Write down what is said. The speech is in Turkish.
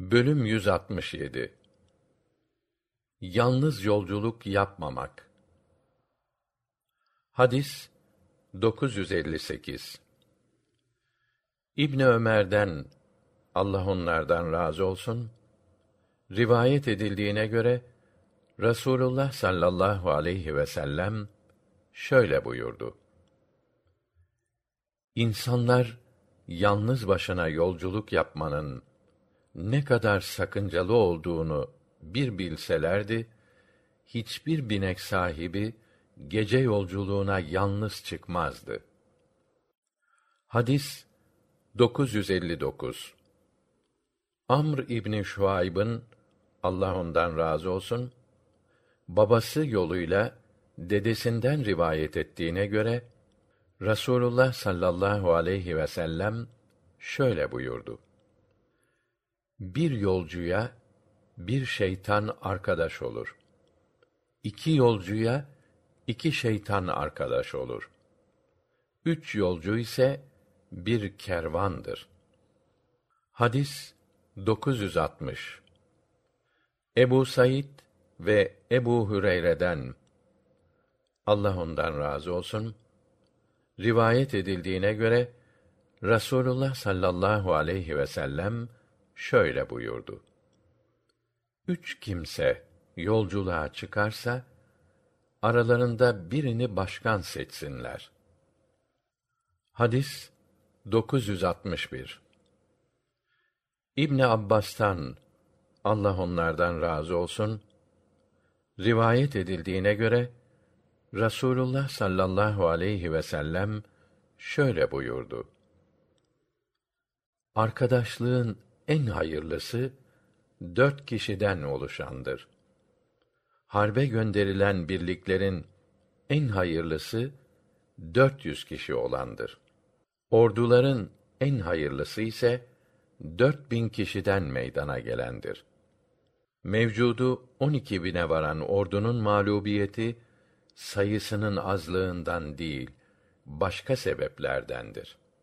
Bölüm 167 Yalnız yolculuk yapmamak. Hadis 958 İbni Ömer'den Allah onlardan razı olsun rivayet edildiğine göre Rasulullah sallallahu aleyhi ve sellem şöyle buyurdu. İnsanlar yalnız başına yolculuk yapmanın ne kadar sakıncalı olduğunu bir bilselerdi hiçbir binek sahibi gece yolculuğuna yalnız çıkmazdı. Hadis 959 Amr İbni Şuayb'ın Allah ondan razı olsun babası yoluyla dedesinden rivayet ettiğine göre Rasulullah sallallahu aleyhi ve sellem şöyle buyurdu. Bir yolcuya bir şeytan arkadaş olur. İki yolcuya iki şeytan arkadaş olur. Üç yolcu ise bir kervandır. Hadis 960 Ebu Said ve Ebu Hüreyre'den Allah ondan razı olsun rivayet edildiğine göre Rasulullah sallallahu aleyhi ve sellem şöyle buyurdu. Üç kimse yolculuğa çıkarsa, aralarında birini başkan seçsinler. Hadis 961 İbni Abbas'tan, Allah onlardan razı olsun, rivayet edildiğine göre, Rasulullah sallallahu aleyhi ve sellem şöyle buyurdu. Arkadaşlığın en hayırlısı dört kişiden oluşandır. Harbe gönderilen birliklerin en hayırlısı dört yüz kişi olandır. Orduların en hayırlısı ise dört bin kişiden meydana gelendir. Mevcudu on iki bine varan ordunun mağlubiyeti sayısının azlığından değil, başka sebeplerdendir.